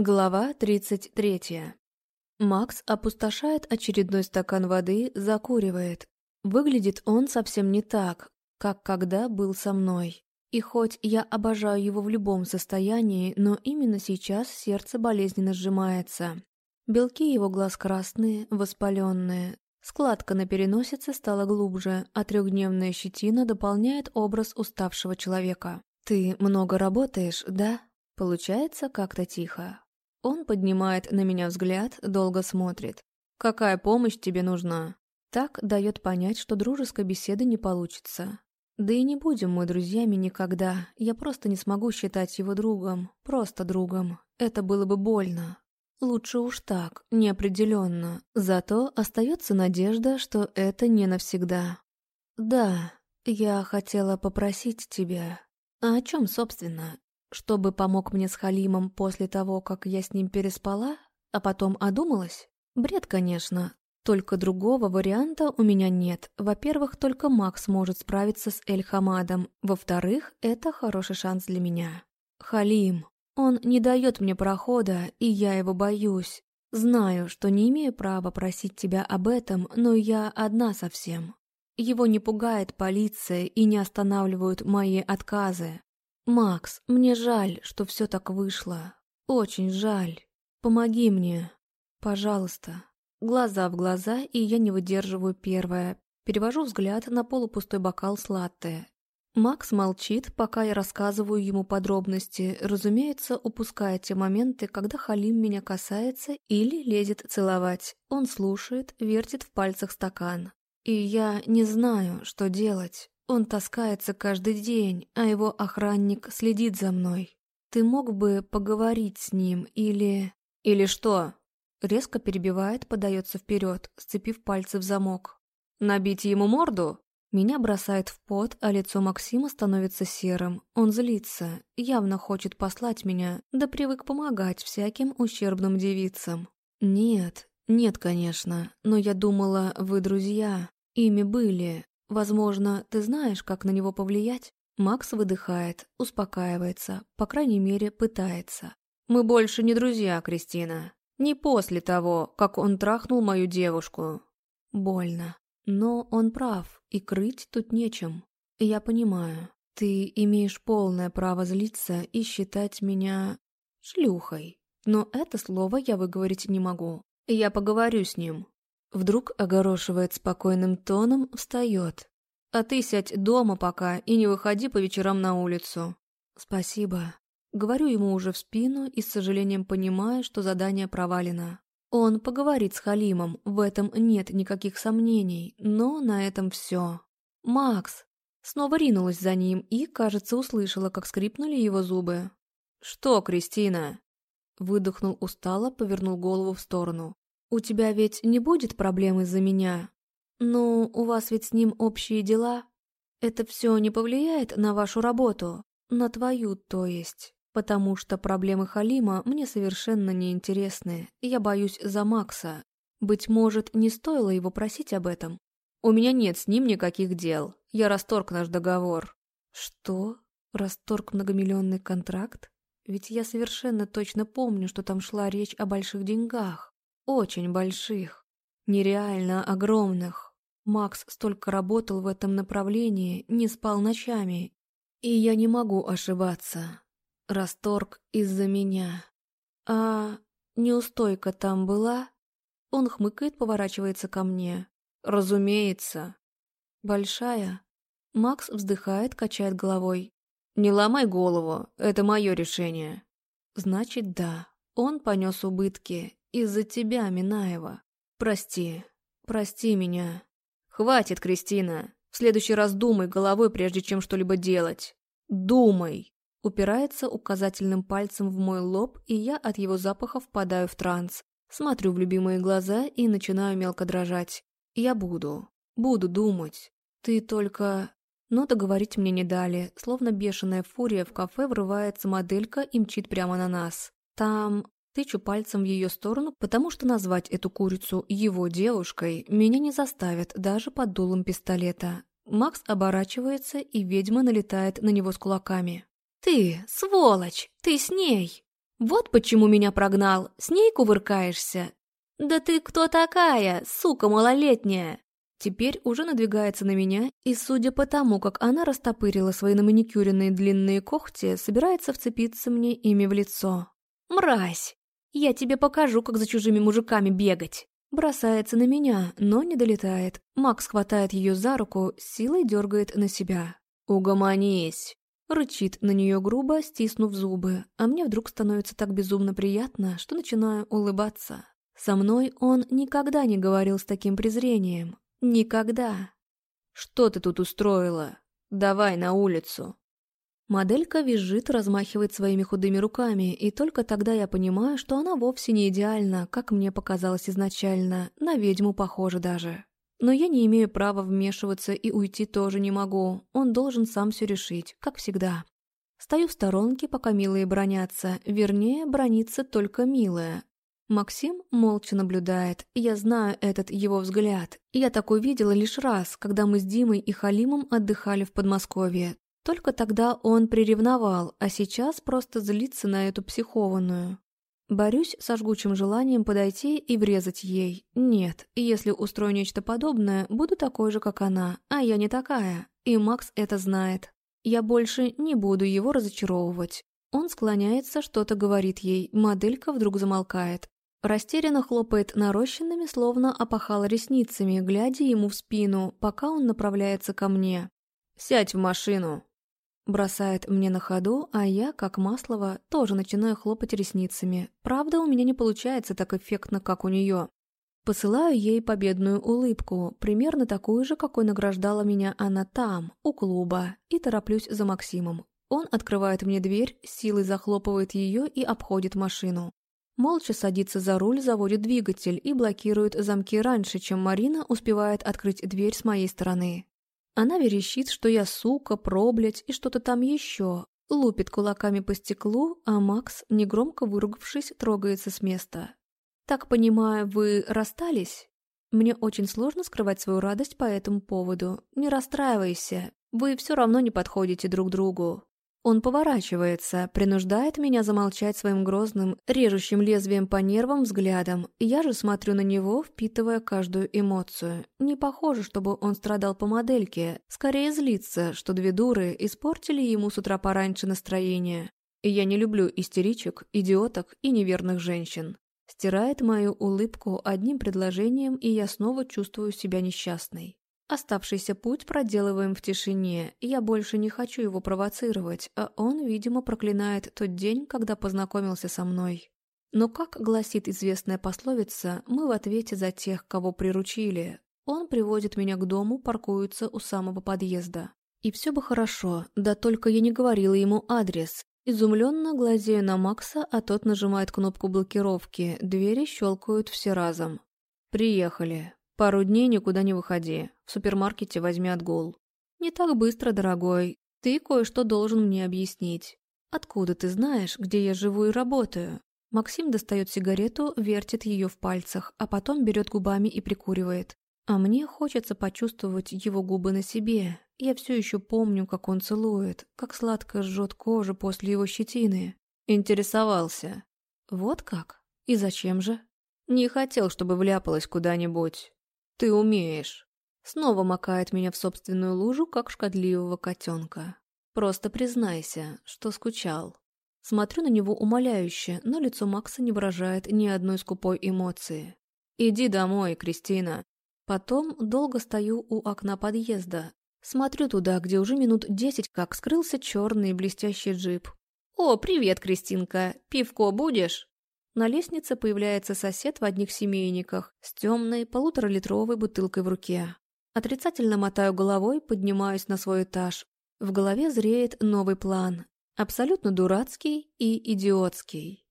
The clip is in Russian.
Глава 33. Макс опустошает очередной стакан воды, закуривает. Выглядит он совсем не так, как когда был со мной. И хоть я обожаю его в любом состоянии, но именно сейчас сердце болезненно сжимается. Белки его глаз красные, воспаленные. Складка на переносице стала глубже, а трехдневная щетина дополняет образ уставшего человека. «Ты много работаешь, да?» Получается как-то тихо. Он поднимает на меня взгляд, долго смотрит. «Какая помощь тебе нужна?» Так дает понять, что дружеской беседы не получится. Да и не будем мы друзьями никогда. Я просто не смогу считать его другом. Просто другом. Это было бы больно. Лучше уж так, неопределенно. Зато остается надежда, что это не навсегда. Да, я хотела попросить тебя. А о чем, собственно? Чтобы помог мне с Халимом после того, как я с ним переспала, а потом одумалась? Бред, конечно. Только другого варианта у меня нет. Во-первых, только Макс может справиться с Эль-Хамадом. Во-вторых, это хороший шанс для меня. Халим. Он не дает мне прохода, и я его боюсь. Знаю, что не имею права просить тебя об этом, но я одна совсем. Его не пугает полиция и не останавливают мои отказы. «Макс, мне жаль, что все так вышло. Очень жаль. Помоги мне. Пожалуйста». Глаза в глаза, и я не выдерживаю первое. Перевожу взгляд на полупустой бокал с латте. Макс молчит, пока я рассказываю ему подробности, разумеется, упуская те моменты, когда Халим меня касается или лезет целовать. Он слушает, вертит в пальцах стакан. И я не знаю, что делать. Он таскается каждый день, а его охранник следит за мной. Ты мог бы поговорить с ним или... Или что? Резко перебивает, подается вперед, сцепив пальцы в замок. Набить ему морду? Меня бросает в пот, а лицо Максима становится серым. Он злится, явно хочет послать меня, да привык помогать всяким ущербным девицам. Нет, нет, конечно, но я думала, вы друзья. Ими были, Возможно, ты знаешь, как на него повлиять? Макс выдыхает, успокаивается, по крайней мере, пытается. Мы больше не друзья, Кристина. Не после того, как он трахнул мою девушку. Больно. Но он прав, и крыть тут нечем. Я понимаю, ты имеешь полное право злиться и считать меня шлюхой. Но это слово я выговорить не могу. Я поговорю с ним, Вдруг огорошивает спокойным тоном, встает. «А ты сядь дома пока и не выходи по вечерам на улицу». «Спасибо». Говорю ему уже в спину и с сожалением понимаю, что задание провалено. Он поговорит с Халимом, в этом нет никаких сомнений, но на этом все. «Макс!» Снова ринулась за ним и, кажется, услышала, как скрипнули его зубы. «Что, Кристина?» Выдохнул устало, повернул голову в сторону. «У тебя ведь не будет проблем из-за меня? Ну, у вас ведь с ним общие дела. Это все не повлияет на вашу работу? На твою, то есть?» Потому что проблемы Халима мне совершенно не интересны. Я боюсь за Макса. Быть может, не стоило его просить об этом? У меня нет с ним никаких дел. Я расторг наш договор. Что? Расторг многомиллионный контракт? Ведь я совершенно точно помню, что там шла речь о больших деньгах. Очень больших. Нереально огромных. Макс столько работал в этом направлении, не спал ночами. И я не могу ошибаться. Расторг из-за меня. А неустойка там была? Он хмыкает, поворачивается ко мне. Разумеется. Большая? Макс вздыхает, качает головой. Не ломай голову, это мое решение. Значит, да. Он понес убытки, из-за тебя, Минаева. Прости. Прости меня. Хватит, Кристина. В следующий раз думай головой, прежде чем что-либо делать. Думай. Упирается указательным пальцем в мой лоб, и я от его запаха впадаю в транс. Смотрю в любимые глаза и начинаю мелко дрожать. Я буду. Буду думать. Ты только... Но договорить мне не дали, словно бешеная фурия в кафе врывается моделька и мчит прямо на нас. Там Тычу пальцем в ее сторону, потому что назвать эту курицу его девушкой меня не заставят даже под дулом пистолета. Макс оборачивается, и ведьма налетает на него с кулаками. «Ты, сволочь! Ты с ней!» Вот почему меня прогнал, с ней кувыркаешься. Да ты кто такая, сука малолетняя? Теперь уже надвигается на меня, и судя по тому, как она растопырила свои наманикюренные длинные когти, собирается вцепиться мне ими в лицо. «Мразь! Я тебе покажу, как за чужими мужиками бегать!» Бросается на меня, но не долетает. Макс хватает ее за руку, силой дергает на себя. «Угомонись!» Рычит на нее грубо, стиснув зубы, а мне вдруг становится так безумно приятно, что начинаю улыбаться. Со мной он никогда не говорил с таким презрением. Никогда. «Что ты тут устроила? Давай на улицу!» Моделька визжит, размахивает своими худыми руками, и только тогда я понимаю, что она вовсе не идеальна, как мне показалось изначально, на ведьму похожа даже. Но я не имею права вмешиваться и уйти тоже не могу, он должен сам все решить, как всегда. Стою в сторонке, пока милые бронятся, вернее, бронится только милая. Максим молча наблюдает, я знаю этот его взгляд. Я такой видела лишь раз, когда мы с Димой и Халимом отдыхали в Подмосковье. Только тогда он приревновал, а сейчас просто злится на эту психованную. Борюсь со жгучим желанием подойти и врезать ей. Нет, если устрою нечто подобное, буду такой же, как она, а я не такая. И Макс это знает. Я больше не буду его разочаровывать. Он склоняется, что-то говорит ей, моделька вдруг замолкает. Растерянно хлопает нарощенными, словно опахала ресницами, глядя ему в спину, пока он направляется ко мне. «Сядь в машину!» Бросает мне на ходу, а я, как Маслова, тоже начинаю хлопать ресницами. Правда, у меня не получается так эффектно, как у нее. Посылаю ей победную улыбку, примерно такую же, какой награждала меня она там, у клуба, и тороплюсь за Максимом. Он открывает мне дверь, силой захлопывает ее и обходит машину. Молча садится за руль, заводит двигатель и блокирует замки раньше, чем Марина успевает открыть дверь с моей стороны. Она верещит, что я сука, проблять и что-то там еще. Лупит кулаками по стеклу, а Макс, негромко выругавшись, трогается с места. «Так понимаю, вы расстались?» Мне очень сложно скрывать свою радость по этому поводу. Не расстраивайся, вы все равно не подходите друг другу. Он поворачивается, принуждает меня замолчать своим грозным, режущим лезвием по нервам взглядом. Я же смотрю на него, впитывая каждую эмоцию. Не похоже, чтобы он страдал по модельке. Скорее злится, что две дуры испортили ему с утра пораньше настроение. И я не люблю истеричек, идиоток и неверных женщин. Стирает мою улыбку одним предложением, и я снова чувствую себя несчастной. Оставшийся путь проделываем в тишине, я больше не хочу его провоцировать, а он, видимо, проклинает тот день, когда познакомился со мной. Но, как гласит известная пословица, мы в ответе за тех, кого приручили. Он приводит меня к дому, паркуется у самого подъезда. И все бы хорошо, да только я не говорила ему адрес. Изумленно глазею на Макса, а тот нажимает кнопку блокировки, двери щелкают все разом. «Приехали», Пару дней никуда не выходи. В супермаркете возьми отгул. Не так быстро, дорогой. Ты кое-что должен мне объяснить. Откуда ты знаешь, где я живу и работаю? Максим достает сигарету, вертит ее в пальцах, а потом берет губами и прикуривает. А мне хочется почувствовать его губы на себе. Я все еще помню, как он целует, как сладко жжет кожу после его щетины. Интересовался. Вот как? И зачем же? Не хотел, чтобы вляпалась куда-нибудь. «Ты умеешь!» Снова макает меня в собственную лужу, как шкодливого котенка. «Просто признайся, что скучал». Смотрю на него умоляюще, но лицо Макса не выражает ни одной скупой эмоции. «Иди домой, Кристина». Потом долго стою у окна подъезда. Смотрю туда, где уже минут десять как скрылся черный блестящий джип. «О, привет, Кристинка! Пивко будешь?» На лестнице появляется сосед в одних семейниках с темной полуторалитровой бутылкой в руке. Отрицательно мотаю головой, поднимаюсь на свой этаж. В голове зреет новый план. Абсолютно дурацкий и идиотский.